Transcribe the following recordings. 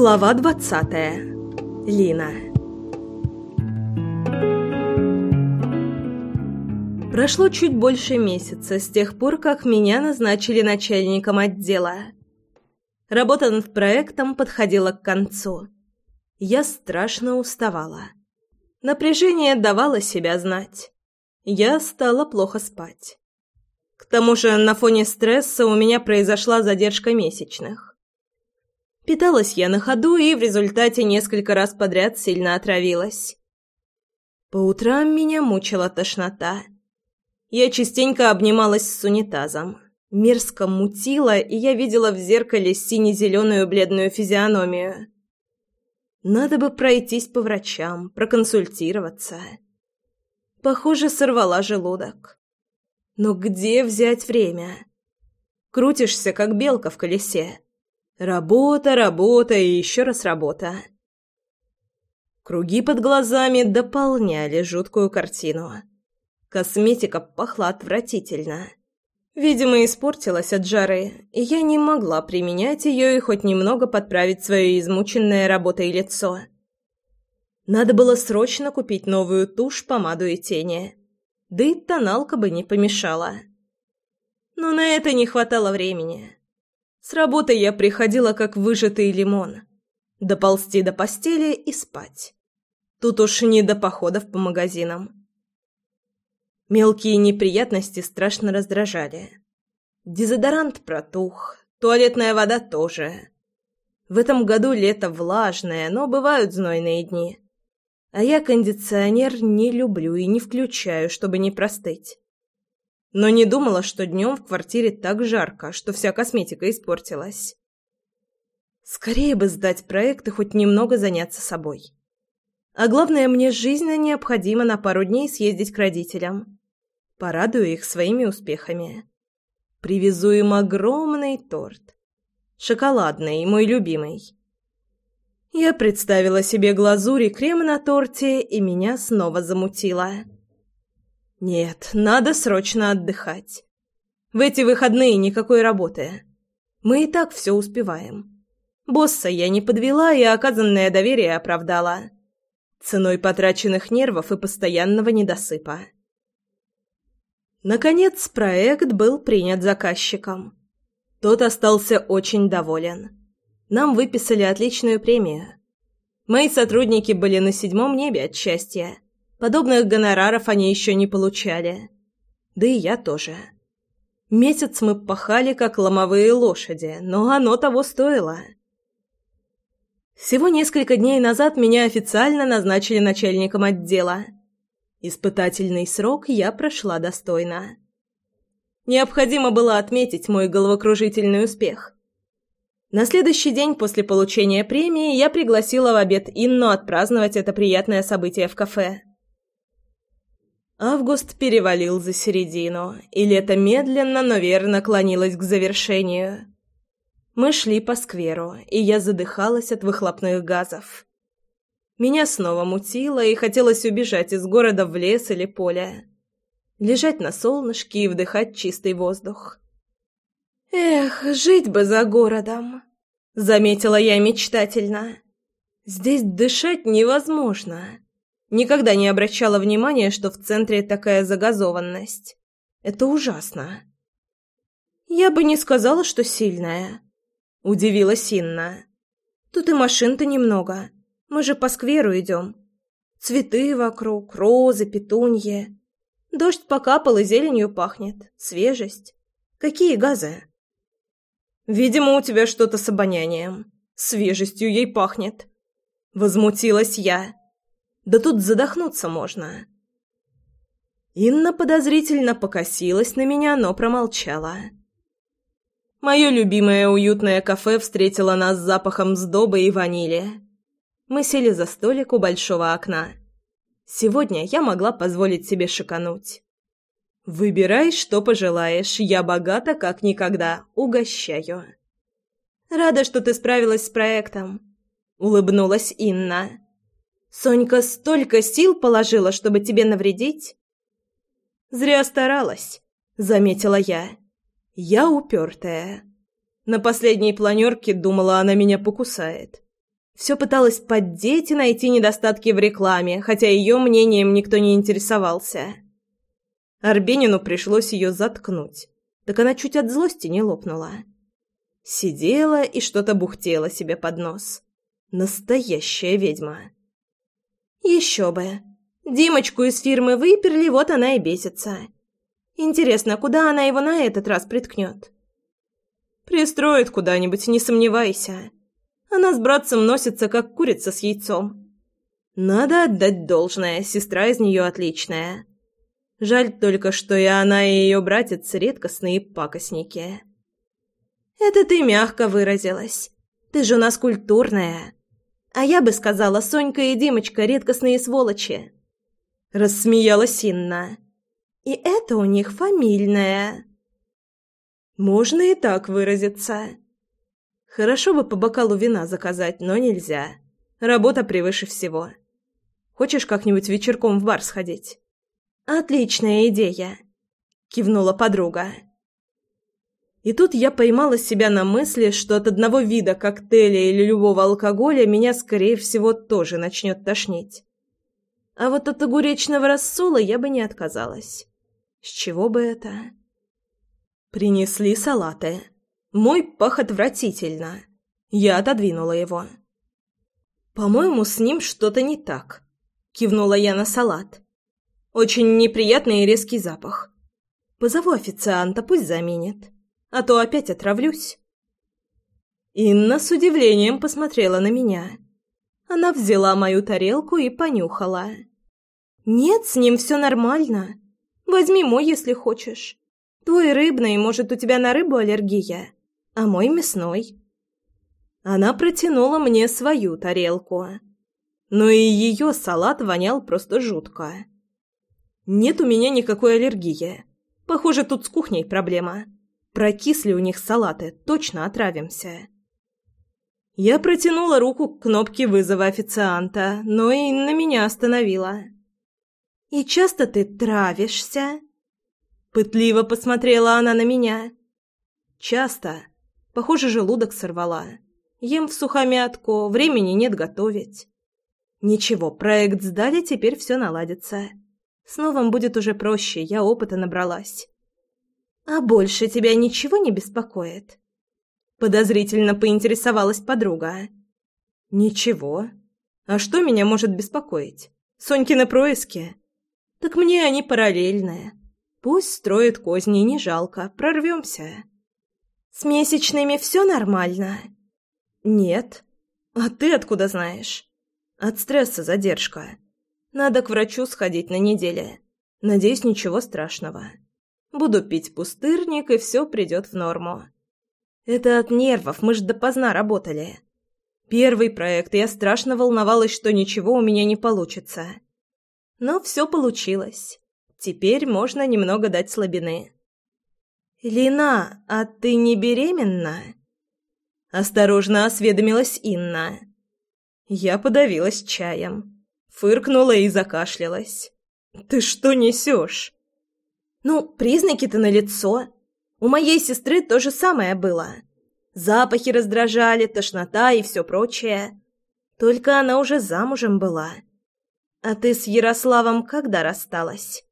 Глава двадцатая. Лина. Прошло чуть больше месяца с тех пор, как меня назначили начальником отдела. Работа над проектом подходила к концу. Я страшно уставала. Напряжение давало себя знать. Я стала плохо спать. К тому же на фоне стресса у меня произошла задержка месячных. Питалась я на ходу и в результате несколько раз подряд сильно отравилась. По утрам меня мучила тошнота. Я частенько обнималась с унитазом. Мерзко мутила, и я видела в зеркале сине-зеленую бледную физиономию. Надо бы пройтись по врачам, проконсультироваться. Похоже, сорвала желудок. Но где взять время? Крутишься, как белка в колесе. Работа, работа и еще раз работа. Круги под глазами дополняли жуткую картину. Косметика пахла отвратительно. Видимо, испортилась от жары, и я не могла применять ее и хоть немного подправить свое измученное работой лицо. Надо было срочно купить новую тушь, помаду и тени. Да и тоналка бы не помешала. Но на это не хватало времени. С работы я приходила как выжатый лимон. Доползти до постели и спать. Тут уж не до походов по магазинам. Мелкие неприятности страшно раздражали. Дезодорант протух, туалетная вода тоже. В этом году лето влажное, но бывают знойные дни. А я кондиционер не люблю и не включаю, чтобы не простыть но не думала, что днем в квартире так жарко, что вся косметика испортилась. Скорее бы сдать проект и хоть немного заняться собой. А главное, мне жизненно необходимо на пару дней съездить к родителям. Порадую их своими успехами. Привезу им огромный торт. Шоколадный, мой любимый. Я представила себе глазурь и крем на торте, и меня снова замутило. Нет, надо срочно отдыхать. В эти выходные никакой работы. Мы и так все успеваем. Босса я не подвела и оказанное доверие оправдала. Ценой потраченных нервов и постоянного недосыпа. Наконец, проект был принят заказчиком. Тот остался очень доволен. Нам выписали отличную премию. Мои сотрудники были на седьмом небе от счастья. Подобных гонораров они еще не получали. Да и я тоже. Месяц мы пахали, как ломовые лошади, но оно того стоило. Всего несколько дней назад меня официально назначили начальником отдела. Испытательный срок я прошла достойно. Необходимо было отметить мой головокружительный успех. На следующий день после получения премии я пригласила в обед Инну отпраздновать это приятное событие в кафе. Август перевалил за середину, и лето медленно, но верно клонилось к завершению. Мы шли по скверу, и я задыхалась от выхлопных газов. Меня снова мутило, и хотелось убежать из города в лес или поле. Лежать на солнышке и вдыхать чистый воздух. «Эх, жить бы за городом!» — заметила я мечтательно. «Здесь дышать невозможно!» Никогда не обращала внимания, что в центре такая загазованность. Это ужасно. Я бы не сказала, что сильная. Удивилась Инна. Тут и машин-то немного. Мы же по скверу идем. Цветы вокруг, розы, петуньи. Дождь покапал и зеленью пахнет. Свежесть. Какие газы? Видимо, у тебя что-то с обонянием. Свежестью ей пахнет. Возмутилась я. Да тут задохнуться можно. Инна подозрительно покосилась на меня, но промолчала. Мое любимое уютное кафе встретило нас запахом сдобы и ванили. Мы сели за столик у большого окна. Сегодня я могла позволить себе шикануть. «Выбирай, что пожелаешь. Я богата, как никогда. Угощаю». «Рада, что ты справилась с проектом», — улыбнулась Инна. Сонька столько сил положила, чтобы тебе навредить. Зря старалась, заметила я. Я упертая. На последней планерке думала, она меня покусает. Все пыталась поддеть и найти недостатки в рекламе, хотя ее мнением никто не интересовался. Арбенину пришлось ее заткнуть, так она чуть от злости не лопнула. Сидела и что-то бухтела себе под нос. Настоящая ведьма. Еще бы. Димочку из фирмы выперли, вот она и бесится. Интересно, куда она его на этот раз приткнет? Пристроит куда-нибудь, не сомневайся. Она с братцем носится, как курица с яйцом. Надо отдать должное, сестра из нее отличная. Жаль только, что и она, и ее братец редкостные пакостники. Это ты мягко выразилась. Ты же у нас культурная. А я бы сказала, Сонька и Димочка редкостные сволочи. Рассмеялась Инна. И это у них фамильное. Можно и так выразиться. Хорошо бы по бокалу вина заказать, но нельзя. Работа превыше всего. Хочешь как-нибудь вечерком в бар сходить? Отличная идея, кивнула подруга. И тут я поймала себя на мысли, что от одного вида коктейля или любого алкоголя меня, скорее всего, тоже начнет тошнить. А вот от огуречного рассола я бы не отказалась. С чего бы это? Принесли салаты. Мой пах отвратительно. Я отодвинула его. «По-моему, с ним что-то не так», — кивнула я на салат. «Очень неприятный и резкий запах. Позову официанта, пусть заменит, а то опять отравлюсь». Инна с удивлением посмотрела на меня. Она взяла мою тарелку и понюхала. «Нет, с ним все нормально. Возьми мой, если хочешь. Твой рыбный, может, у тебя на рыбу аллергия?» а мой мясной. Она протянула мне свою тарелку. Но и ее салат вонял просто жутко. Нет у меня никакой аллергии. Похоже, тут с кухней проблема. Прокисли у них салаты, точно отравимся. Я протянула руку к кнопке вызова официанта, но и на меня остановила. «И часто ты травишься?» Пытливо посмотрела она на меня. «Часто», Похоже, желудок сорвала. Ем в сухомятку, времени нет готовить. Ничего, проект сдали, теперь все наладится. С новым будет уже проще, я опыта набралась. А больше тебя ничего не беспокоит? Подозрительно поинтересовалась подруга. Ничего. А что меня может беспокоить? Сонькины происки? Так мне они параллельные. Пусть строит козни, не жалко, прорвемся. «С месячными все нормально?» «Нет. А ты откуда знаешь?» «От стресса задержка. Надо к врачу сходить на неделе. Надеюсь, ничего страшного. Буду пить пустырник, и все придет в норму. Это от нервов, мы ж допоздна работали. Первый проект, я страшно волновалась, что ничего у меня не получится. Но все получилось. Теперь можно немного дать слабины». «Лина, а ты не беременна?» Осторожно осведомилась Инна. Я подавилась чаем, фыркнула и закашлялась. «Ты что несешь?» «Ну, признаки-то налицо. У моей сестры то же самое было. Запахи раздражали, тошнота и все прочее. Только она уже замужем была. А ты с Ярославом когда рассталась?»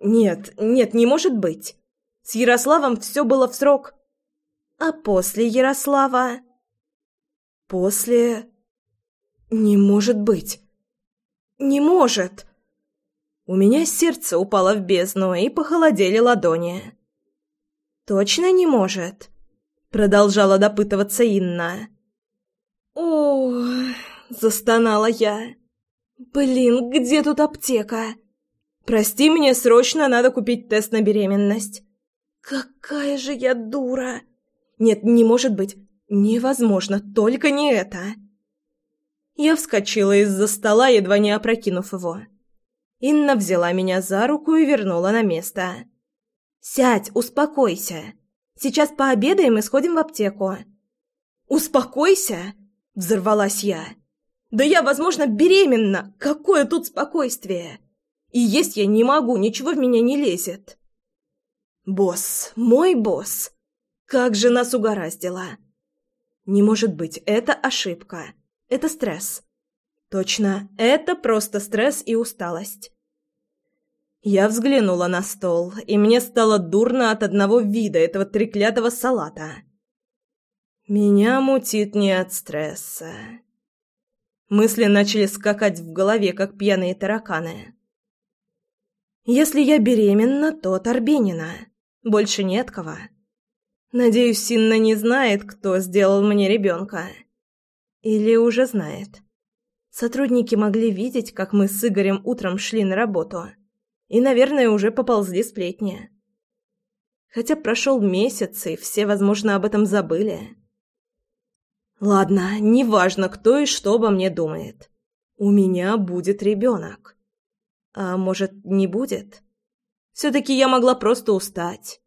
«Нет, нет, не может быть. С Ярославом все было в срок. А после Ярослава? После... Не может быть. Не может. У меня сердце упало в бездну и похолодели ладони. Точно не может? Продолжала допытываться Инна. О, застонала я. Блин, где тут аптека? Прости, мне срочно надо купить тест на беременность. Какая же я дура! Нет, не может быть. Невозможно, только не это. Я вскочила из-за стола, едва не опрокинув его. Инна взяла меня за руку и вернула на место. «Сядь, успокойся. Сейчас пообедаем и сходим в аптеку». «Успокойся?» – взорвалась я. «Да я, возможно, беременна. Какое тут спокойствие? И есть я не могу, ничего в меня не лезет». Босс, мой босс. Как же нас угораздило. Не может быть, это ошибка. Это стресс. Точно, это просто стресс и усталость. Я взглянула на стол, и мне стало дурно от одного вида этого треклятого салата. Меня мутит не от стресса. Мысли начали скакать в голове, как пьяные тараканы. Если я беременна, то от Арбенина. Больше нет кого. Надеюсь, Синна не знает, кто сделал мне ребенка. Или уже знает. Сотрудники могли видеть, как мы с Игорем утром шли на работу. И, наверное, уже поползли сплетни. Хотя прошел месяц, и все, возможно, об этом забыли. Ладно, неважно, кто и что обо мне думает. У меня будет ребенок. А может, не будет? Все-таки я могла просто устать.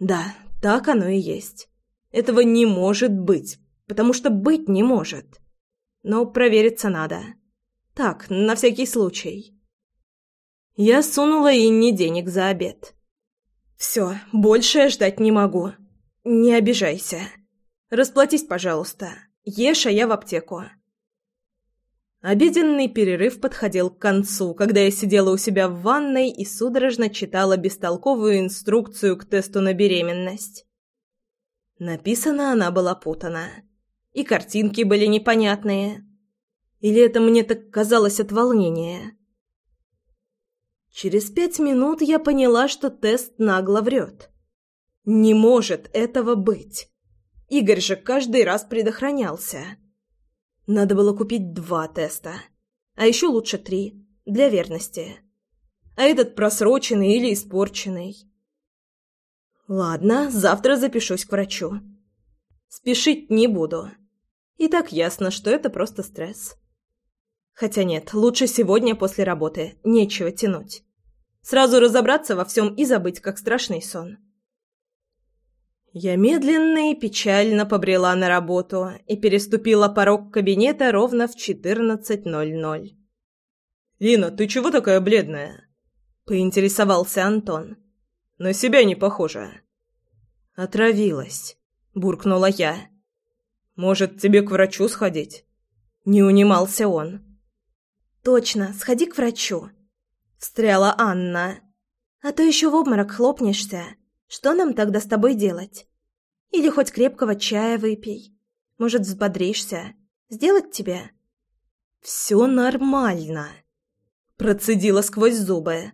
Да, так оно и есть. Этого не может быть, потому что быть не может. Но провериться надо. Так, на всякий случай. Я сунула Инне денег за обед. Все, больше я ждать не могу. Не обижайся. Расплатись, пожалуйста. Ешь, а я в аптеку. Обеденный перерыв подходил к концу, когда я сидела у себя в ванной и судорожно читала бестолковую инструкцию к тесту на беременность. Написана она была путана. И картинки были непонятные. Или это мне так казалось от волнения? Через пять минут я поняла, что тест нагло врет. Не может этого быть. Игорь же каждый раз предохранялся. Надо было купить два теста. А еще лучше три, для верности. А этот просроченный или испорченный. Ладно, завтра запишусь к врачу. Спешить не буду. И так ясно, что это просто стресс. Хотя нет, лучше сегодня после работы, нечего тянуть. Сразу разобраться во всем и забыть, как страшный сон. Я медленно и печально побрела на работу и переступила порог кабинета ровно в 14.00. «Лина, ты чего такая бледная?» — поинтересовался Антон. «На себя не похожа». «Отравилась», — буркнула я. «Может, тебе к врачу сходить?» Не унимался он. «Точно, сходи к врачу», — встряла Анна. «А то еще в обморок хлопнешься». Что нам тогда с тобой делать? Или хоть крепкого чая выпей. Может, взбодришься? Сделать тебе?» «Все нормально», — процедила сквозь зубы.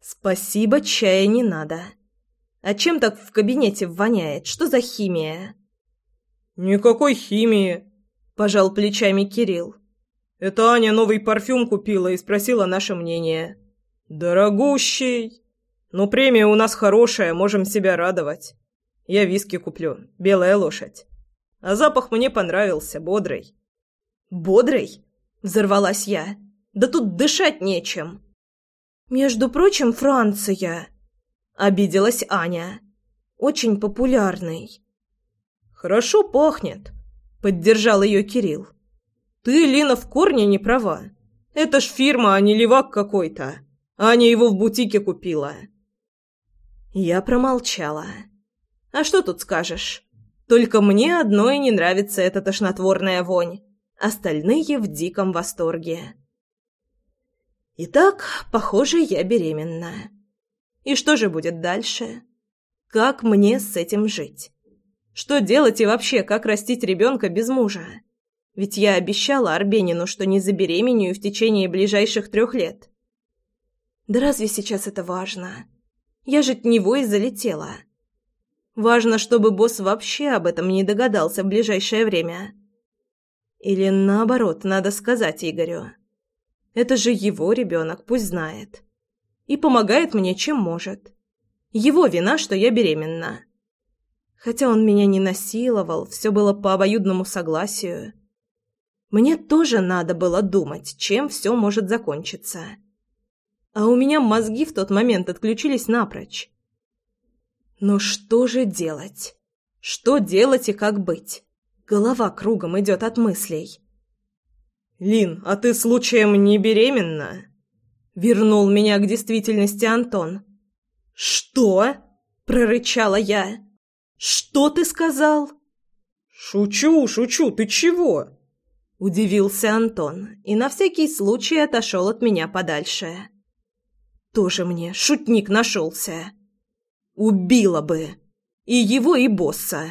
«Спасибо, чая не надо. А чем так в кабинете воняет? Что за химия?» «Никакой химии», — пожал плечами Кирилл. «Это Аня новый парфюм купила и спросила наше мнение. Дорогущий!» Но премия у нас хорошая, можем себя радовать. Я виски куплю, белая лошадь. А запах мне понравился, бодрый. Бодрый? Взорвалась я. Да тут дышать нечем. Между прочим, Франция. Обиделась Аня. Очень популярный. Хорошо пахнет, поддержал ее Кирилл. Ты, Лина, в корне не права. Это ж фирма, а не левак какой-то. Аня его в бутике купила. Я промолчала. «А что тут скажешь? Только мне одной не нравится эта тошнотворная вонь. Остальные в диком восторге». Итак, похоже, я беременна. И что же будет дальше? Как мне с этим жить? Что делать и вообще, как растить ребенка без мужа? Ведь я обещала Арбенину, что не забеременею в течение ближайших трех лет. Да разве сейчас это важно? Я же от него и залетела. Важно, чтобы босс вообще об этом не догадался в ближайшее время. Или наоборот, надо сказать Игорю. Это же его ребенок, пусть знает. И помогает мне, чем может. Его вина, что я беременна. Хотя он меня не насиловал, все было по обоюдному согласию. Мне тоже надо было думать, чем все может закончиться а у меня мозги в тот момент отключились напрочь. Но что же делать? Что делать и как быть? Голова кругом идет от мыслей. «Лин, а ты случаем не беременна?» Вернул меня к действительности Антон. «Что?» – прорычала я. «Что ты сказал?» «Шучу, шучу, ты чего?» Удивился Антон и на всякий случай отошел от меня подальше. Тоже мне шутник нашелся. Убила бы. И его, и босса.